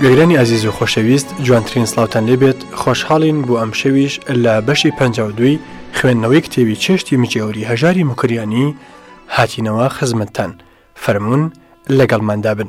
گوێگرانی ئازیز و خۆشەویست جوانترین سڵاوتان لێبێت خۆشحاڵین بۆ ئەم شەویش لە بەشی پەنج و دوی خوێندنەوەی کتێوی چێشتی مجێوری هەژاری مکریانی هاتینەوە خزمەتتان فەرمونون لەگەڵماندا بن.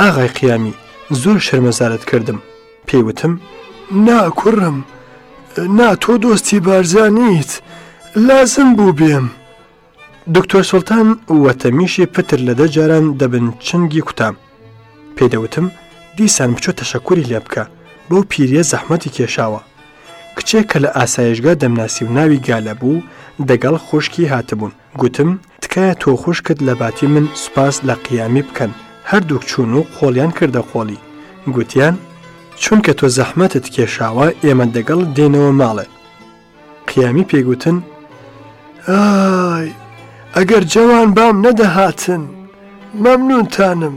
ئاغای قیامی زۆر شەرمەزارت کردم پێی وتم نا کوڕم نا تۆ دۆستی بارزانیت لازم بوو بێم دکتۆر سلتان وەتەمیشی پتر لە دە جاران دەبن چنگی کوتام پێدەوتم دیسان بچۆ تەشەکوری لێ بکە بەو پیریە زەحمەتی کێشاوە کچێک کە لە ئاسایشگا دەمناسی و ناوی گالە بوو دەگەڵ خوشکی هاتبوون گوتم، تکایە تۆو خوشکت لە باتی من سوپاس لە قیامی بکەن، هەردووک چوون و قۆڵیان کردە قۆڵی، گوتیان، چونکە تۆ زەحمەتت کێشاوە ئێمە دەگەڵت دێینەوە ماڵێ. قیامی پێی گوتن، ئای، ئەگەر جەوانبام نەدەهاتن، مەمنوونتانم.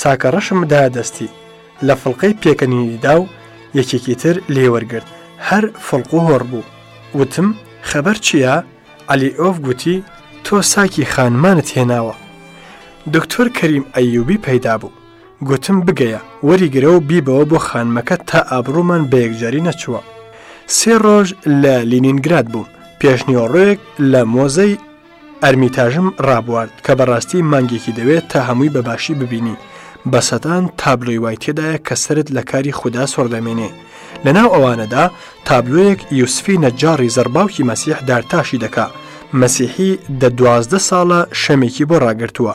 ساکە ڕەشم دا دەستی لە فڵقەی پێکەنینی دا و یەکێکی تر لێی وەرگرت، هەر فڵق و هۆڕ بوو. وتم، خەبەر چییە؟ عەلیئۆف گوتی، تۆ ساکی خانمانت هێناوە. دکتۆر کەریم ئەییووبی پەیدا بوو. گوتم، بگەیە، وەریگرە و بیبەوە بۆ خانمەکەت تا ئابڕوومان بە یەکجاری نەچووە. سێ ڕۆژ لە لینینگراد بووم، پێشنیوەڕۆیەک لە مۆزەی، ئەرمیتاژم ڕابوارد کە بەڕاستی مانگێکی دەوێت تا هەمووی بەباشی ببینی بە سەدان تابلۆی وای تێدایە کە سرت لە کاری خوددا سڕدەمێنێ لەناو ئەوانەدا تابلۆیەک یوسفی نەجاڕی زەرباوکی مەسیح دارتاشی دەکا مەسیحی دە دوازدە ساڵە شەمێکی بۆ ڕاگرتووە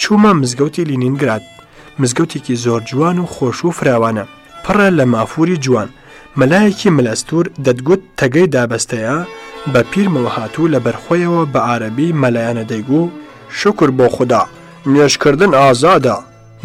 چوومە مزگەوتی لینینگراد مزگەوتێکی زۆر جوان و خۆش و فراوانە پڕە لە مافوری جوان مەلایەکی ملەستور دەتگوت تەگەی دابەستەیە بە پیرمەوە هاتوو لە بەرخۆیەوە بە عربی مەلایانە دەیگوو شکر بۆ خودا نوێژکردن ئازادە.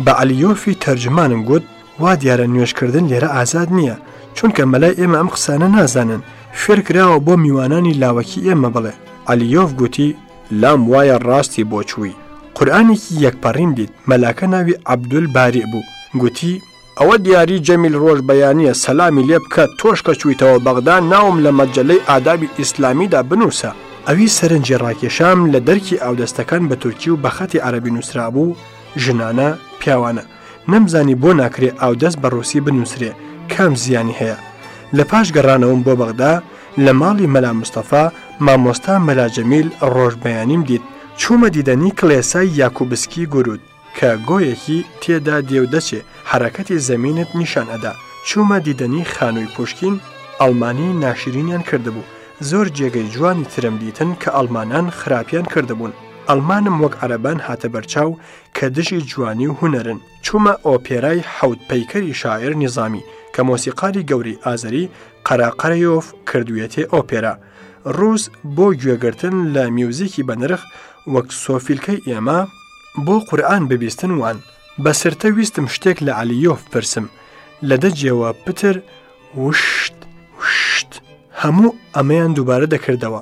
بە عەلیۆفی تەرجمانم گوت وا دیارە نوێژکردن لێرە ئازاد نییە چونکە مەلای ئێمە ئەم قسانە نازانن فێرکراوە بۆ میوانانی لاوەکی ئێمە بڵێ عەلیۆف گوتی، لام وایە ڕاستی بۆ چووی. قورئانێکی یەک پەڕین دیت مەلاکە ناوی عبدول باری بوو گوتی، ئەوە دیاری جەمیل ڕۆژ بەیانیە سەلامی لێ بکە تۆش کە چوویتەوە بەغدا ناوم لە مەجەلەی ئادابی ئیسلامیدا بنووسە ئەوی سەرنجی ڕاکێشام لە دەرکی ئاودەستەکان بە تورکی و بە خەتی عەرەبی نووسرابوو ژنانە پیاوانە نەمزانی بۆ ناکرێ ئاودەست بە ڕووسی بنووسرێ کام زیانی هەیە؟ لە پاش گەڕانەوەم بۆ بەغدا لە ماڵی مەلا مستەفا مامۆستا مەلا جەمیل ڕۆژ بەیانیم دیت چوومە دیدەنی کڵێسای یاکوبسکی گوروود کە گۆیەکی تێدا دێ و دەچێ حەرەکەتی زەمینت نیشان ئەدا چوومە دیدەنی خانووی پووشکین ئەڵمانی ناشرینیان کردبوو زۆر جێگەی جوانی ترم دیتن کە ئەڵمانان خراپیان کردبوون ئەڵمانم وەک عەرەبان هاتە بەرچاو کە دژی جوانی و هونەرن. چوومە ئۆپێرای حەوت پەیکەری شاعیر نیزامی، کە مۆسیقاری گەورەی ئازەری، قەراقەرەیۆف، کردوویەتێ ئۆپێرا. ڕووس بۆ گوێگرتن لە میوزیکی بەنرخ وەک سۆفیلکەی ئێمە، بۆ قورئان ببیستن وان. بە سرتە ویستم شتێک لە عەلییۆف پرسم، لە دە جێوە پتر، وشت، وشت، هەموو ئەمەیان دووبارە دەکردەوە.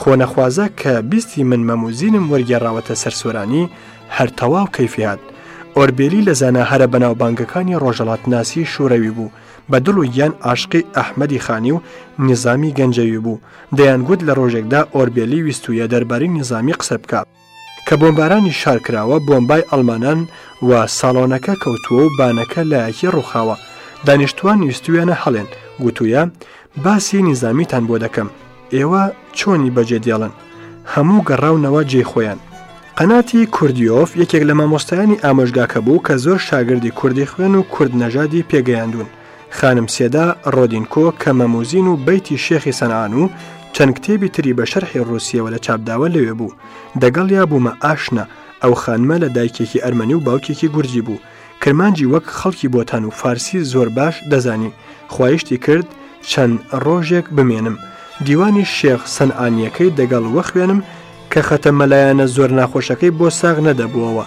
خۆ نەخوازە کە بیستی من مەم و زینم وەرگێڕاوەتە سەر سۆرانی، هەر تەواو کەیفی هات. ئۆربێلی لە زانا هەرە بەناوبانگەکانی ڕۆژەڵاتناسی شوورەوی بوو، بە دڵ و گیان عاشقی ئەحمەدی خانی و نیزامی گەنجەوی بوو، دەیانگوت لە ڕۆژێکدا ئۆربێلی ویستوویە دەربارەی نیزامی قسە بکا. کە بۆمبارانی شار کراوە بۆمبای ئەڵمانان و ساڵۆنەکە کەوتووە و بانەکە لایەکی ڕوخاوە دانیشتوان ویستویانە هەڵێن گوتوویە باسی نیزامیتان بۆ دەکەم ئێوە چۆنی بەجێ دێڵن هەموو گەڕاونەوە جێ خۆیان قەناتی کوردیۆف یەکێک لە مامۆستایانی ئامۆژگاکە بوو کە زۆر شاگردی کوردی خوێن و کورد نەژادی پێگەیاندون خانم سێدا ڕۆدینکۆ کە مەموزین و بەیتی شێخی سەنعان و چەند کتێبی تری بە شەرحی ڕوسیەوە لە چاپداوە لەوێ بوو دەگەڵیا بوومە ئاشنا ئەو خانمە لە دایکێکی ئەرمەنی و باوکێکی گورجی بوو کرمانجی وەک خەڵکی بۆتان و فارسی زۆر باش دەزانی خوایشتی کرد چەند ڕۆژێک بمێنم دیوانی شێخ سەنعانیەکەی دەگەڵ وەخوێنم کە خەتە مەلایانە زۆر ناخۆشەکەی بۆ ساغ نەدەبووەوە،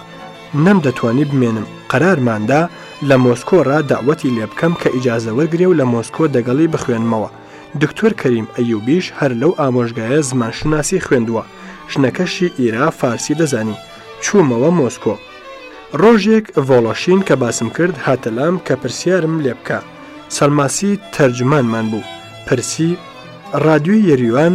نەم دەتوانی بمێنم، قەرارمان دا لە مۆسکۆ ڕا دەعوەتی لێ بکەم کە ئیجازە وەرگرێ و لە مۆسکۆ دەگەڵی بخوێنمەوە، دکتۆر کەریم ئەیوبیش هەر لەو ئامۆژگایە زمان شوناسی خوێندووە، ژنەکەشی ئیرا فارسی دەزانی، چوومەوە مۆسکۆ. ڕۆژێک ڤۆڵۆشین کە باسم کرد هاتە لام کە پرسیارم لێ بکا، سەڵماسی تەرجومانمان بوو، پرسی، ڕادیۆی یەریوان،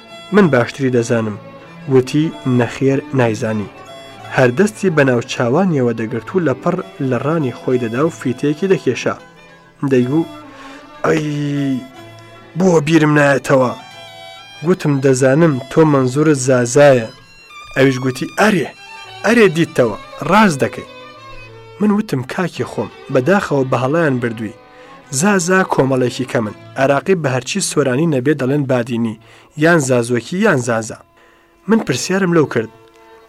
من باشتری دەزانم وتی نەخێر نایزانی هەر دەستی بە ناو چاوانیەوە دەگرت و لە پڕ لە ڕانی خۆی دەدا و فیتەیەکی دەکێشا دەیگو ئەی بۆ بیرم نایەتەوە گوتم دەزانم تۆ منزورە زازایە ئەویش گوتی ئەرێ ئەرێ دیتەوە ڕاست دەکەی من وتم کاکی خۆم بەداخەوە بەهڵیان بردووی زازا کۆمەڵێکی کەمن عێراقی بە هەرچی سۆرانی نەبێ دەڵێن بادینی یان زازۆکی یان زازا من پرسیارم لەو کرد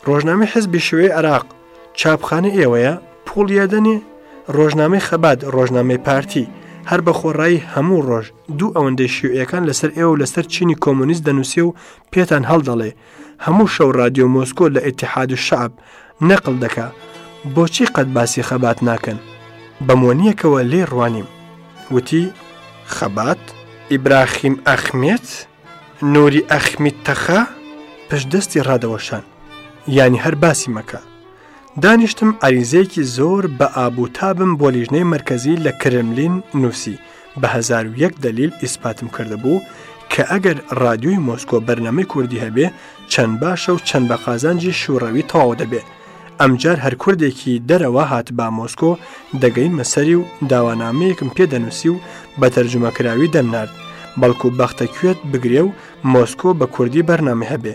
ڕۆژنامەی حزبی شوێ عراق چاپخانە ئێوەیە پوڵە دەنێ ڕۆژنامەی خەبات ڕۆژنامەی پارتی هەر بە خۆڕایی هەموو ڕۆژ دوو ئەوەندەی شیوعەکان لەسەر ئێوە لەسەر چینی کۆمۆنیست دەنووسێ و پێتان هەڵدەڵێ هەموو شەو ڕادیۆ مۆسکۆ لە ئیتحاد و شەعب نەقل دەکا بۆچی قەت باسی خەبات ناکەن بەمۆنیەکەوە لێی ڕوانیم وتی خەبات ئیبراخیم ئەخمێت نوری ئەخمیت تەخا پشت دەستی ڕادەوەشان یانی هەر باسی مەکە دانیشتم عریزەیەکی زۆر بە ئابووتابم بۆ لیژنەی مرکزی لە کرملین نووسی بە هزار و یەک دەلیل ئیسپاتم کردبوو کە ئەگەر رادیۆی مۆسکۆ بەرنامەی کوردی هەبێ چەند باشە و چەند بە قازانجی شوڕەوی تەواو دەبێ ئەمجار هەر کوردێکی دەرەوە هات با مۆسکۆ دەگەیمە سەری و داوانامەیەکم پێ دەنووسی و بە تەرجومەکراوی دەمنارد بەڵکو بەختە کوێت بگرێ و مۆسکۆ بە کوردی بەرنامە هەبێ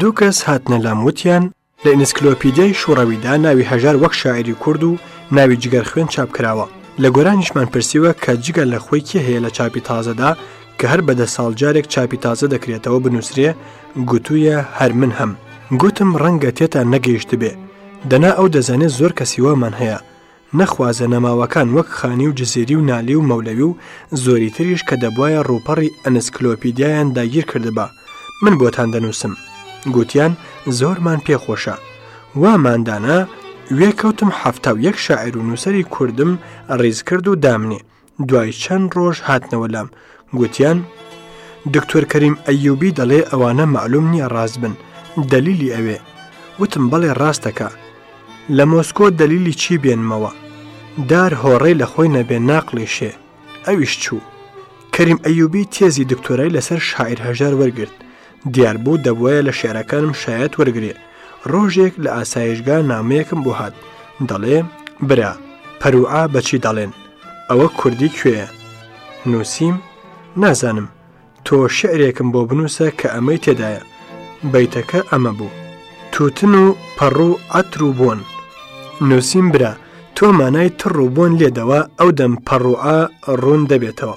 دوو کەس هاتنە لام وتیان لە ئینسکلۆپیدیای شوڕەویدا ناوی هەژار وەک شاعری کورد و ناوی جگەر خوێن چاپکراوە لە گۆرانیشمان پرسیوە کە جگە لە خۆی کێ هەیە لە چاپی تازەدا کە هەر بەدە ساڵ جارێک چاپی تازە دەکرێتەوە بنووسرێ گوتوویە هەر من هەم گوتم ڕەنگە تێتان نەگەیشت بێ دەنا ئەو دەزانێت زۆر کەسی وامان هەیە نەخوازە نەماوەکان وەک خانی و جزێری و نالی و مەولەوی و زۆری تریش کە دەبوایە ڕووپەڕی ئەنسکلۆپیدیایان داگیر کردبا، من بۆتان دەنووسم. گوتیان زۆرمان پێ خۆشە. وامان دانا، وێکەوتم حەفتا و یەک شاعیر و نووسەری کوردم ڕیز کرد و دامنێ. دوای چەند ڕۆژ هاتنەوە لام گوتیان دکتۆر کەریم ئەیوبی دەڵێ ئەوانە معلوم نییە ڕاست بن دەلیلی ئەوێ وتم بەڵێ ڕاستەکە لە مۆسکۆ دەلیلی چی بێنمەوە دار هۆڕەی لە خۆی نەبێ ناقڵیشێ ئەویش چوو کەریم ئەیوبی تێزی دکتۆرای لەسەر شاعیر هەژار وەرگرت دیار بوو دەبواە لە شعرەکانم شایەت وەرگێ ڕۆژێک لە ئاسایشگا نامەیەکم بۆ هات دەڵێ برا پەروعا بەچی دەڵێن ئەوە کوردی کوێە نووسیم نازانم تۆ شعرێکم بۆ بنووسە کە ئەمەی تێدایە بیتەکە ئەمە بوو توتن و پەڕوو عتر و بۆن نووسیم برا تۆ مانای تڕ و بۆن لێدەوە ئەو دەم پەڕوعا ڕوون دەبێتەوە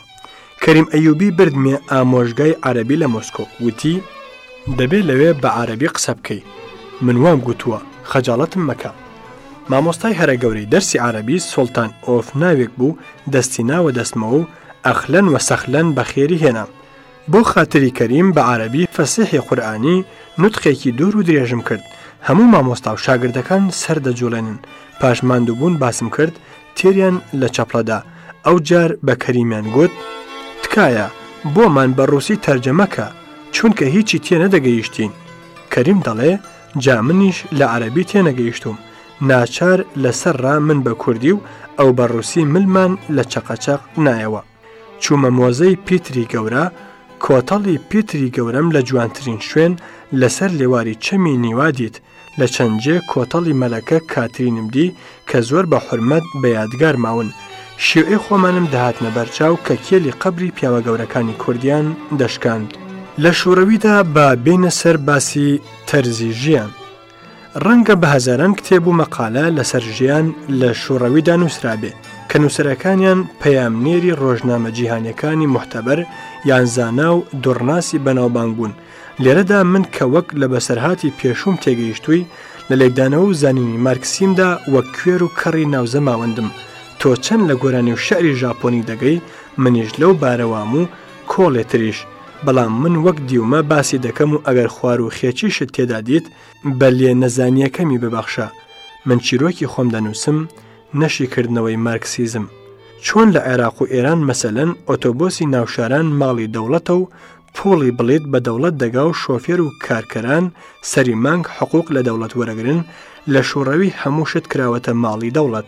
کەریم ئەیوبی بردمیە ئامۆژگای عەرەبی لە مۆسکۆ وتی، دەبێ لەوێ بە عەرەبی قسە بکەی، من وام گوتووە، خەجاڵەتم مەکە. مامۆستای هەرە گەورەی دەرسی عەرەبی سوڵتان ئۆف ناوێک بوو دەستی ناوە دەستمەوە و ئەخلەن و سەخلەن بە خێری هێنام. بۆ خاتری کەریم بە عەرەبی فەسیحی قورئانی نوتقێکی دوور و درێژم کرد، هەموو مامۆستا و شاگردەکان سەر دەجوڵێنن، پاش ماندووبوون باسم کرد تێریان لە چەپڵەدا ئەو جار بە کەریمیان گوت تکایە بۆمان بە ڕووسی تەرجەمەکە چونکە هیچی تێ نەدەگەیشتین کەریم دەڵێ جا منیش لە عەربی تێنەگەیشتوم ناچار لەسەر ڕا من بە کوردی و ئەو بە ڕووسی ملمان لە چەقەچەق نایەوە چوومە مۆزەی پیتری گەورە، کۆتەڵی پیتری گەورەم لە جوانترین شوێن لەسەر لێواری چەمی نیوا دیت، لە چەند جێ کۆتەڵی مەلەکە کاترینم دی کە زۆر بە حورمەت بە یادگار ماون. شیوعی خۆمانم دەهاتنە بەرچاو کە کێلی قەبری پیاوە گەورەکانی کوردیان دەشکاند. لە شووڕەویدا با بێینە سەر باسی تەرزی ژیان. ڕەنگە بە هەزاران کتێب و مەقالە لەسەر ژیان لە شوڕەویدا نووسرابێ کە نووسەرەکانیان پەیامنێری ڕۆژنامە جیهانەکانی محتەبەر یان زانا و دوڕناسی بەناوبانگ بوون لێرەدا من کە وەک لە بەسەرهاتی پێشوم تێگەیشتووی لە لێکدانەوە و زانینی مارکسیمدا وەک کوێر و کەڕی ناوزەماوەندم تۆ چەند لە گۆرانی و شعری ژاپۆنی دەگەی منیش لەو بارەوام و کۆڵێ تریش، بەڵام من وەک دیومە باسی دەکەم و ئەگەر خوار و خێچیشت تێدا دیت، بە لێ نەزانییەکەمی ببەخشە. من چیرۆکی خۆم دەنووسم، نە شیکردنەوەی مارکسیزم. چۆن لە عێراق و ئێران مەسەلەن ئۆتۆبۆسی ناوشاران ماڵی دەوڵەتە و پووڵی بڵیت بە دەوڵەت دەگا و شۆفێر و کارکەران سەری مانگ حقووق لە دەوڵەت وەرەگرن، لە شوڕەوی هەموو شت کراوەتە ماڵی دەوڵەت،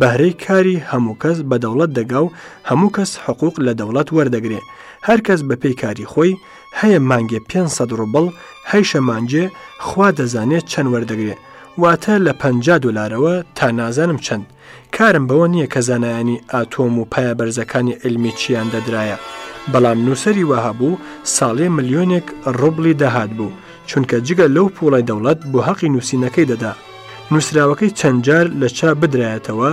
بەهرەی کاری هەموو کەس بە دەوڵەت دەگا و هەموو کەس حقووق لە دەوڵەت وەردەگرێ، هەر کەس بە پێی کاری خۆی، هەیە مانگێ پێنج سەد ڕوبڵ، هەیشە مانگێ خوا دەزانێ چەند وەردەگرێ، واتە لە پەنجا دۆلارەوە تا نازانم چەند. کارم بەوە نییە کە زانایانی ئاتۆم و پایە بەرزەکانی عیلمی چییان دەدرایە، بەڵام نووسەری وا هەبوو ساڵێ ملیۆنێک ڕۆبڵی داهات بوو، چونکە جگە لەو پووڵەی دەوڵەت بۆ هەقی نووسینەکەی دەدا، نووسراوەکەی چەند جار لە چاپ بدرایەتەوە،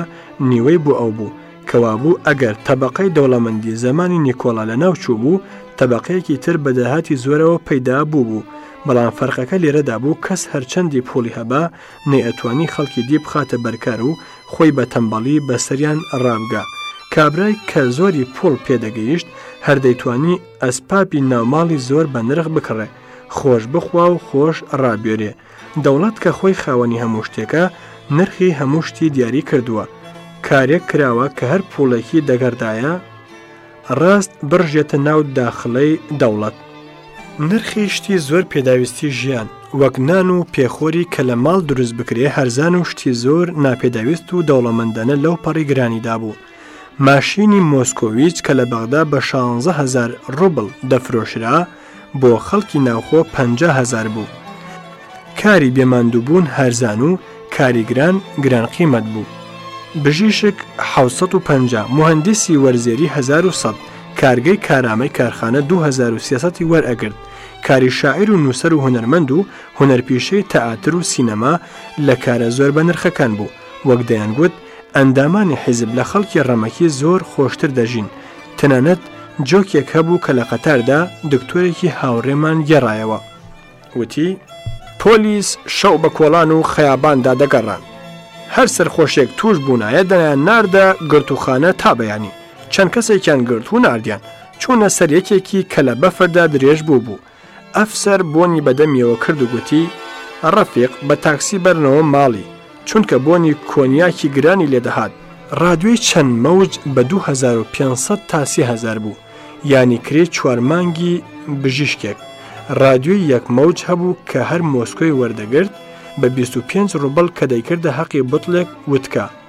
نیوەی بۆ ئەو بوو. کەوابوو ئەگەر تەبەقەی دەوڵەمەندی زەمانی نیکۆڵا لەناو چووبوو، تەبەقەیەکی تر بە داهاتی زۆرەوە پەیدا بووبوو، بەڵام فەرقەکە لێرەدا بوو کەس هەرچەندی پووڵی هەبا، نەیئەتوانی خەڵکی دی بخاتە بەرکار و خۆی بە تەمبەڵی بەسەریان ڕابگا. کابرای کە زۆری پووڵ پێدەگەیشت هەر دەیتوانی ئەسپابی ناوماڵی زۆر بە نرخ بکڕێ، خۆش بخوا و خۆش ڕابوێرێ. دەوڵەت کە خۆی خاوەنی هەموو شتێکە، نرخی هەموو شتی دیاری کردووە. کارێک کراوە کە هەر پووڵێکی دەگەڕدایە، ڕاست بڕژێتە ناو داخلەی دەوڵەت. نرخی شتی زۆر پێداویستی ژیان وەک نان و پێخۆری کە لە ماڵ دروست بکرێ هەرزان و شتی زۆر ناپێداویست و دەوڵەمەندانە لەو پەڕی گرانیدا بوو. ماشینی مۆسکۆویچ کە لە بەغدا بە شانزە هەزار ڕوبڵ دەفرۆشرا، بۆ خەڵکی ناوخۆ پەنجا هەزار بوو. کاری بێ ماندووبوون هەرزان و کاری گران گران قیمەت بوو. بژیشک حەوت سەد و پەنجا، موهەندیسی وەرزێری هەزار و سەد، کارگەی کارامەی کارخانە دوو هەزار و سێ سەتی وەرئەگرت. کاری شاعیر و نووسەر و هونەرمەند و هونەرپیشەی تەئاتر و سینەما لە کارە زۆر بەنرخەکان بوو. وەک دەیانگوت، ئەندامانی حیزب لە خەڵکی ڕەمەکی زۆر خۆشتر دەژین، تەنانەت جۆکێک هەبوو کە لە قەتاردا دکتۆرێکی هاوڕێمان گێڕایەوە وتی، پۆلیس شەو بە کۆڵان و خەیاباندا دەگەڕان، هەر سەرخۆشێک تووش بوونایە دەیان ناردە گرتووخانە تا بەیانی، چەند کەسێکیان گرت و ناردیان، چوونە سەر یەکێکی کە لە بەفردا درێژ بووبوو، ئەفسەر بۆنی بە دەمیەوە کرد و گوتی، ڕەفیق بە تاکسی بەرنەوە ماڵی، چونکە بۆنی کۆنیاکی گرانی لێ دەهات. ڕادوێی چەند مەوج بە دوو هەزار و پێنج سەد تا سێ هەزار بوو، یانی کرێی چوار مانگی بژیشکێک. ڕادیۆی یەک مەوج هەبوو کە هەر مۆسکۆی وەردەگرت بە بیست و پێنج ڕوبڵ کە دەیکردە هەقی بوتڵێک وتکە.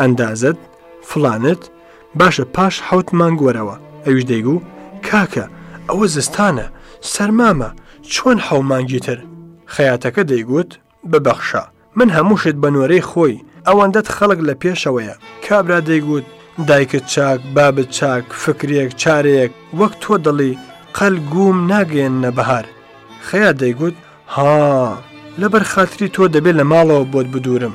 ئەندازەت فڵانت باشە پاش حوت مانگ وەرەوە ئەویش دەیگو کاکە ئەوە زستانە سەرمامە چۆن حەومانگی تر خەیاتەکە دەیگوت ببەخشە من هەموو شت بە نۆرەی خۆی ئەوەندەت خەڵک لە پێشەوەیە کابرا دەیگوت دایکت چاک بابت چاک فکرێک چارێک وەک تۆ دڵی قەل گووم ناگەێن نەبەهار خەیات دەیگوت ها لەبەر خاتری تۆ دەبێت لە ماڵەوە بۆت بدورم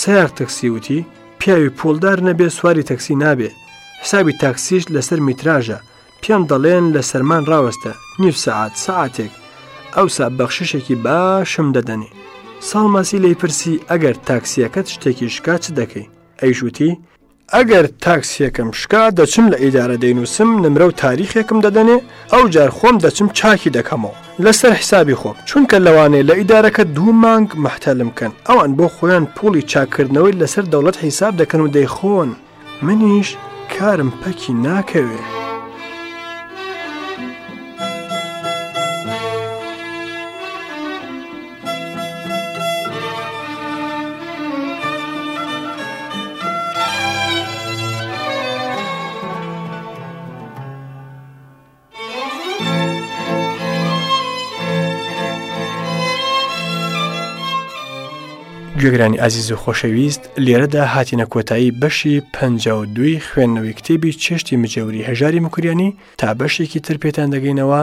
سایەق تەکسی وتی، پیاوی پوڵدار نەبێ سواری تەکسی نابێ، حسابی تاکسیش لەسەر میتراژە، پێم دەڵێن لە سەرمان ڕاوەستە، نیو سەعات سەعاتێک، ئەوسا بەخششێکی باشم دەدەنێ. ساڵماسی لێی پرسی ئەگەر تاکسیەکەت شتێکی شکا چ دەکەی؟ ئەویش وتی، ئەگەر تاکسیەکەم شکا دەچم لە ئیدارە دەینوسم نمرەو تاریخێکم دەدەنێ ئەوجار خۆم دەچم چاکی دەکەمەوە لەسەر حیسابی خۆم چونکە لەوانەیە لە ئیدارەکە دوو مانگ مەحتەلم کەن ئەوان بۆ خۆیان پوڵی چاک کردنەوەی لەسەر دەوڵەت حیساب دەکەن و دەیخۆن منیش کارم پەکی ناکەوێ. گوێگرانی ئازیز و خۆشەویست لێرەدا هاتینە کۆتایی بەشی پ دوی خوێندنەوەی کتێبی چێشتی مجێوری هەژاری مکوریانی تا بەشێکی تر پێتان دەگەینەوە